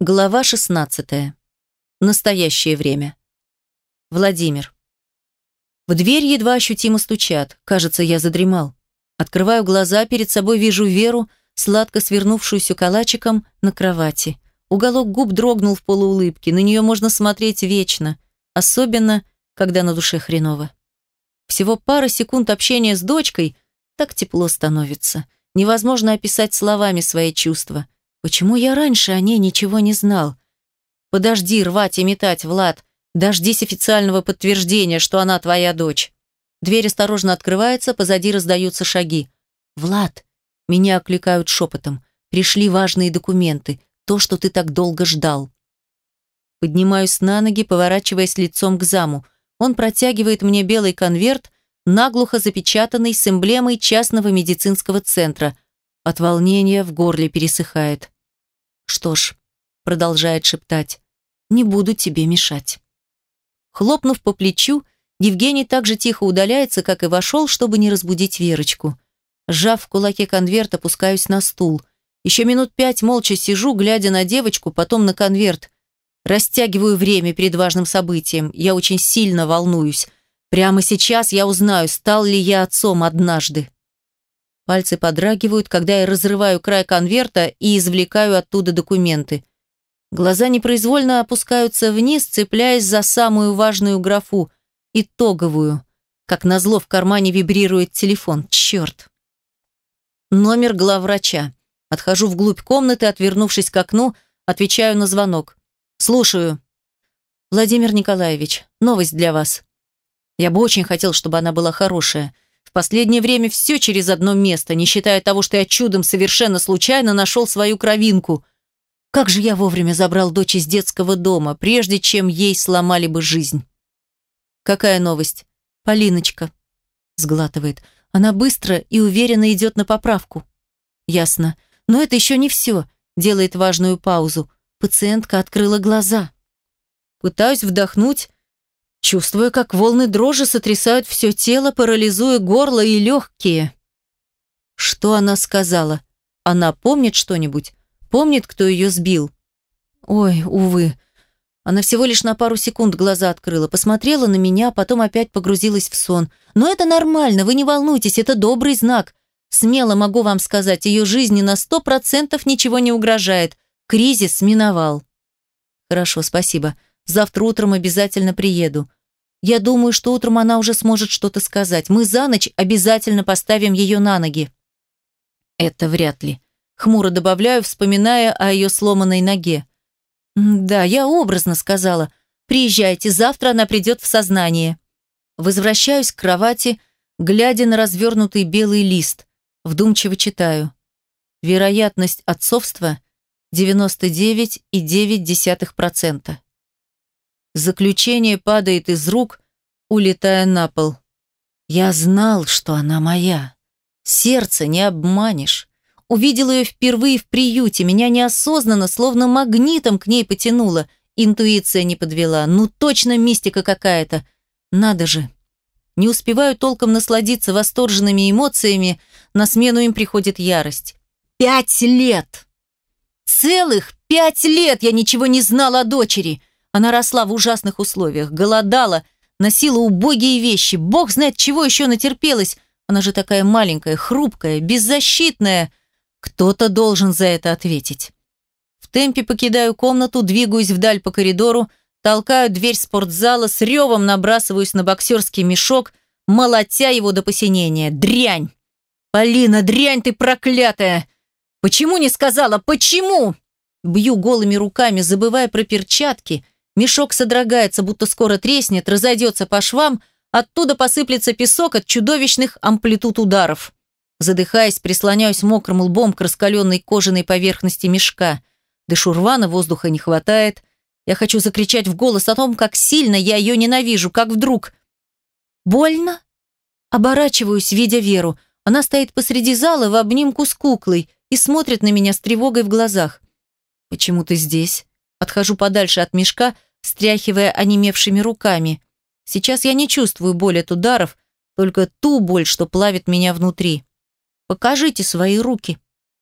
Глава 16. Настоящее время. Владимир. В дверь едва ощутимо стучат. Кажется, я задремал. Открываю глаза, перед собой вижу Веру, сладко свернувшуюся калачиком на кровати. Уголок губ дрогнул в полуулыбке. На нее можно смотреть вечно, особенно, когда на душе хреново. Всего пара секунд общения с дочкой, так тепло становится. Невозможно описать словами свои чувства. Почему я раньше о ней ничего не знал? Подожди рвать и метать, Влад. Дождись официального подтверждения, что она твоя дочь. Дверь осторожно открывается, позади раздаются шаги. Влад, меня окликают шепотом. Пришли важные документы. То, что ты так долго ждал. Поднимаюсь на ноги, поворачиваясь лицом к заму. Он протягивает мне белый конверт, наглухо запечатанный с эмблемой частного медицинского центра. От волнения в горле пересыхает. «Что ж», — продолжает шептать, — «не буду тебе мешать». Хлопнув по плечу, Евгений так же тихо удаляется, как и вошел, чтобы не разбудить Верочку. Сжав в кулаке конверт, опускаюсь на стул. Еще минут пять молча сижу, глядя на девочку, потом на конверт. Растягиваю время перед важным событием. Я очень сильно волнуюсь. Прямо сейчас я узнаю, стал ли я отцом однажды. Пальцы подрагивают, когда я разрываю край конверта и извлекаю оттуда документы. Глаза непроизвольно опускаются вниз, цепляясь за самую важную графу – итоговую. Как назло в кармане вибрирует телефон. Черт. Номер главврача. Отхожу вглубь комнаты, отвернувшись к окну, отвечаю на звонок. «Слушаю». «Владимир Николаевич, новость для вас. Я бы очень хотел, чтобы она была хорошая последнее время все через одно место, не считая того, что я чудом совершенно случайно нашел свою кровинку. Как же я вовремя забрал дочь из детского дома, прежде чем ей сломали бы жизнь. Какая новость? Полиночка. Сглатывает. Она быстро и уверенно идет на поправку. Ясно. Но это еще не все. Делает важную паузу. Пациентка открыла глаза. Пытаюсь вдохнуть, чувствуя, как волны дрожи сотрясают все тело, парализуя горло и легкие. Что она сказала? Она помнит что-нибудь? Помнит, кто ее сбил? Ой, увы. Она всего лишь на пару секунд глаза открыла, посмотрела на меня, потом опять погрузилась в сон. Но это нормально, вы не волнуйтесь, это добрый знак. Смело могу вам сказать, ее жизни на сто процентов ничего не угрожает. Кризис миновал. Хорошо, спасибо. Завтра утром обязательно приеду. Я думаю, что утром она уже сможет что-то сказать. Мы за ночь обязательно поставим ее на ноги. Это вряд ли. Хмуро добавляю, вспоминая о ее сломанной ноге. Да, я образно сказала. Приезжайте, завтра она придет в сознание. Возвращаюсь к кровати, глядя на развернутый белый лист. Вдумчиво читаю. Вероятность отцовства 99,9%. Заключение падает из рук, улетая на пол. Я знал, что она моя. Сердце не обманешь. Увидел ее впервые в приюте, меня неосознанно, словно магнитом к ней потянуло. Интуиция не подвела. Ну точно мистика какая-то. Надо же. Не успеваю толком насладиться восторженными эмоциями, на смену им приходит ярость. Пять лет! Целых пять лет я ничего не знала о дочери. Она росла в ужасных условиях, голодала, носила убогие вещи. Бог знает, чего еще натерпелась. Она же такая маленькая, хрупкая, беззащитная. Кто-то должен за это ответить. В темпе покидаю комнату, двигаюсь вдаль по коридору, толкаю дверь спортзала, с ревом набрасываюсь на боксерский мешок, молотя его до посинения. Дрянь! Полина, дрянь ты проклятая! Почему не сказала? Почему? Бью голыми руками, забывая про перчатки – Мешок содрогается, будто скоро треснет, разойдется по швам, оттуда посыплется песок от чудовищных амплитуд ударов. Задыхаясь, прислоняюсь мокрым лбом к раскаленной кожаной поверхности мешка. Дышу рвано, воздуха не хватает. Я хочу закричать в голос о том, как сильно я ее ненавижу, как вдруг... «Больно?» Оборачиваюсь, видя Веру. Она стоит посреди зала в обнимку с куклой и смотрит на меня с тревогой в глазах. «Почему ты здесь?» Отхожу подальше от мешка, стряхивая онемевшими руками. Сейчас я не чувствую боли от ударов, только ту боль, что плавит меня внутри. «Покажите свои руки».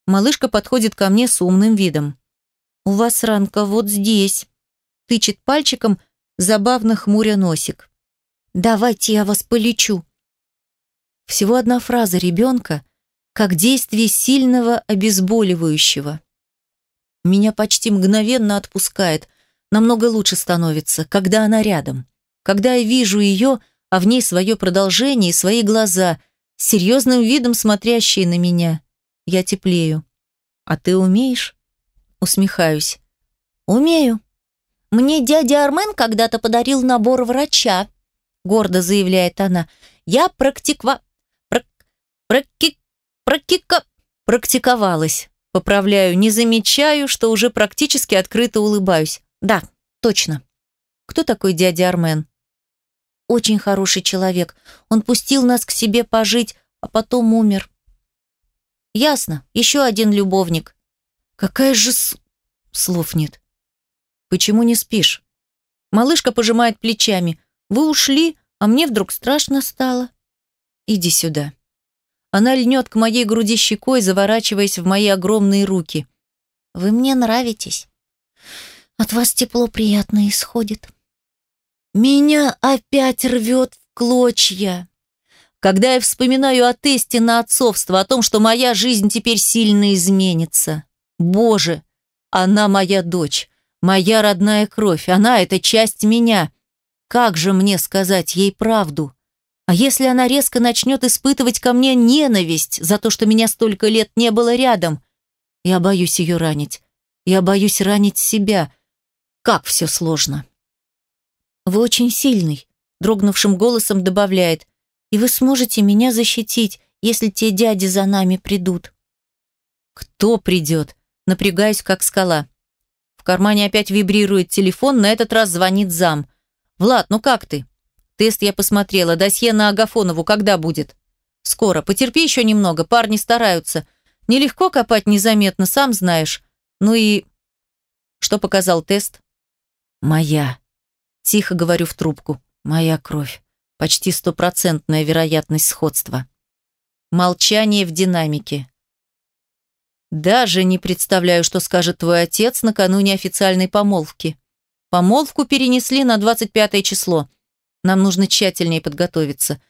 Малышка подходит ко мне с умным видом. «У вас ранка вот здесь», — тычет пальчиком, забавно хмуря носик. «Давайте я вас полечу». Всего одна фраза ребенка, как действие сильного обезболивающего. Меня почти мгновенно отпускает, намного лучше становится, когда она рядом. Когда я вижу ее, а в ней свое продолжение и свои глаза, серьезным видом смотрящие на меня. Я теплею. «А ты умеешь?» Усмехаюсь. «Умею. Мне дядя Армен когда-то подарил набор врача», гордо заявляет она. «Я практиква... Прак... Праки... Практика... Практиковалась. Поправляю, не замечаю, что уже практически открыто улыбаюсь. Да, точно. Кто такой дядя Армен? Очень хороший человек. Он пустил нас к себе пожить, а потом умер. Ясно, еще один любовник. Какая же с... Слов нет. Почему не спишь? Малышка пожимает плечами. Вы ушли, а мне вдруг страшно стало. Иди сюда. Она льнет к моей груди щекой, заворачиваясь в мои огромные руки. «Вы мне нравитесь. От вас тепло приятно исходит». Меня опять рвет в клочья. Когда я вспоминаю о тесте на отцовство, о том, что моя жизнь теперь сильно изменится. Боже, она моя дочь, моя родная кровь, она — это часть меня. Как же мне сказать ей правду? А если она резко начнет испытывать ко мне ненависть за то, что меня столько лет не было рядом? Я боюсь ее ранить. Я боюсь ранить себя. Как все сложно. Вы очень сильный, дрогнувшим голосом добавляет. И вы сможете меня защитить, если те дяди за нами придут. Кто придет? Напрягаюсь, как скала. В кармане опять вибрирует телефон, на этот раз звонит зам. «Влад, ну как ты?» Тест я посмотрела. Досье на Агафонову когда будет? Скоро. Потерпи еще немного. Парни стараются. Нелегко копать незаметно, сам знаешь. Ну и... Что показал тест? Моя. Тихо говорю в трубку. Моя кровь. Почти стопроцентная вероятность сходства. Молчание в динамике. Даже не представляю, что скажет твой отец накануне официальной помолвки. Помолвку перенесли на 25 число. Нам нужно тщательнее подготовиться.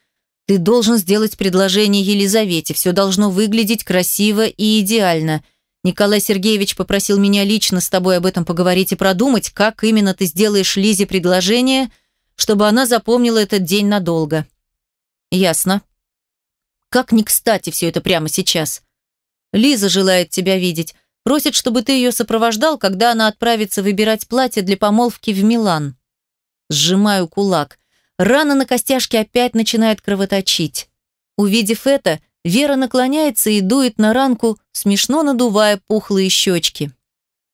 Ты должен сделать предложение Елизавете. Все должно выглядеть красиво и идеально. Николай Сергеевич попросил меня лично с тобой об этом поговорить и продумать, как именно ты сделаешь Лизе предложение, чтобы она запомнила этот день надолго. Ясно. Как не кстати все это прямо сейчас. Лиза желает тебя видеть. Просит, чтобы ты ее сопровождал, когда она отправится выбирать платье для помолвки в Милан. Сжимаю кулак. Рана на костяшке опять начинает кровоточить. Увидев это, Вера наклоняется и дует на ранку, смешно надувая пухлые щечки.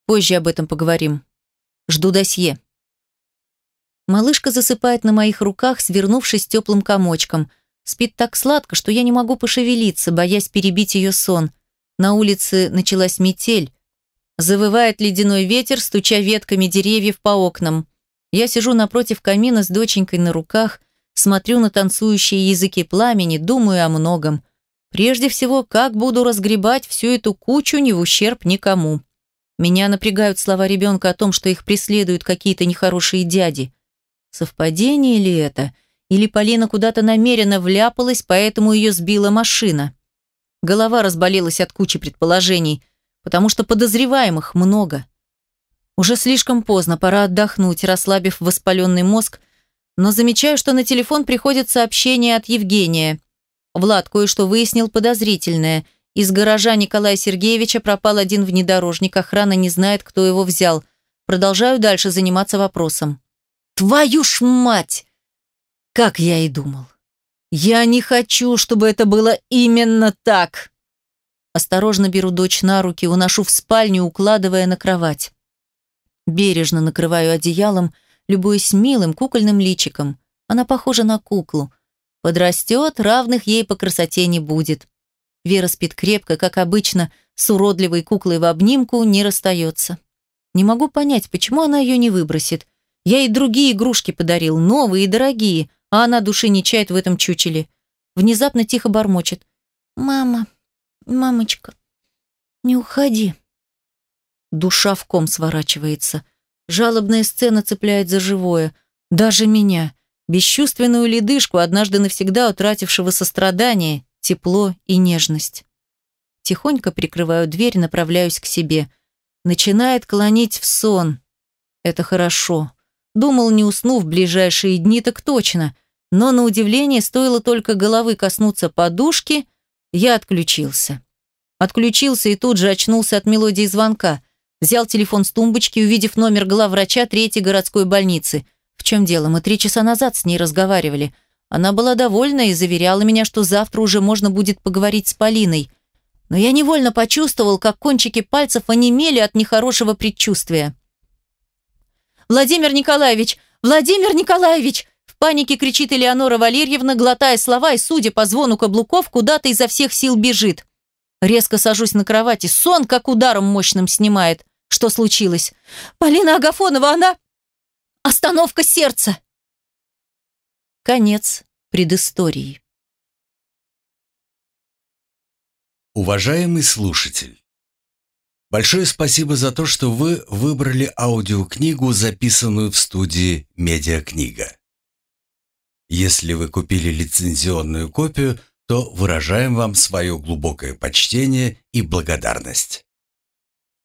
Позже об этом поговорим. Жду досье. Малышка засыпает на моих руках, свернувшись теплым комочком. Спит так сладко, что я не могу пошевелиться, боясь перебить ее сон. На улице началась метель. Завывает ледяной ветер, стуча ветками деревьев по окнам. Я сижу напротив камина с доченькой на руках, смотрю на танцующие языки пламени, думаю о многом. Прежде всего, как буду разгребать всю эту кучу не в ущерб никому. Меня напрягают слова ребенка о том, что их преследуют какие-то нехорошие дяди. Совпадение ли это? Или Полина куда-то намеренно вляпалась, поэтому ее сбила машина? Голова разболелась от кучи предположений, потому что подозреваемых много. Уже слишком поздно, пора отдохнуть, расслабив воспаленный мозг, но замечаю, что на телефон приходит сообщение от Евгения. Влад кое-что выяснил подозрительное. Из гаража Николая Сергеевича пропал один внедорожник, охрана не знает, кто его взял. Продолжаю дальше заниматься вопросом. Твою ж мать! Как я и думал. Я не хочу, чтобы это было именно так. Осторожно беру дочь на руки, уношу в спальню, укладывая на кровать. Бережно накрываю одеялом, любуясь милым кукольным личиком. Она похожа на куклу. Подрастет, равных ей по красоте не будет. Вера спит крепко, как обычно, с уродливой куклой в обнимку, не расстается. Не могу понять, почему она ее не выбросит. Я ей другие игрушки подарил, новые и дорогие, а она души не чает в этом чучеле. Внезапно тихо бормочет. «Мама, мамочка, не уходи». Душа в ком сворачивается. Жалобная сцена цепляет за живое. Даже меня, бесчувственную ледышку, однажды навсегда утратившего сострадание, тепло и нежность. Тихонько прикрываю дверь, направляюсь к себе. Начинает клонить в сон. Это хорошо. Думал, не усну в ближайшие дни, так точно. Но, на удивление, стоило только головы коснуться подушки, я отключился. Отключился и тут же очнулся от мелодии звонка. Взял телефон с тумбочки, увидев номер главврача третьей городской больницы. В чем дело? Мы три часа назад с ней разговаривали. Она была довольна и заверяла меня, что завтра уже можно будет поговорить с Полиной. Но я невольно почувствовал, как кончики пальцев онемели от нехорошего предчувствия. «Владимир Николаевич! Владимир Николаевич!» В панике кричит Элеонора Валерьевна, глотая слова и, судя по звону каблуков, куда-то изо всех сил бежит. Резко сажусь на кровати, сон как ударом мощным снимает. Что случилось? Полина Агафонова, она... Остановка сердца! Конец предыстории. Уважаемый слушатель, большое спасибо за то, что вы выбрали аудиокнигу, записанную в студии «Медиакнига». Если вы купили лицензионную копию, то выражаем вам свое глубокое почтение и благодарность.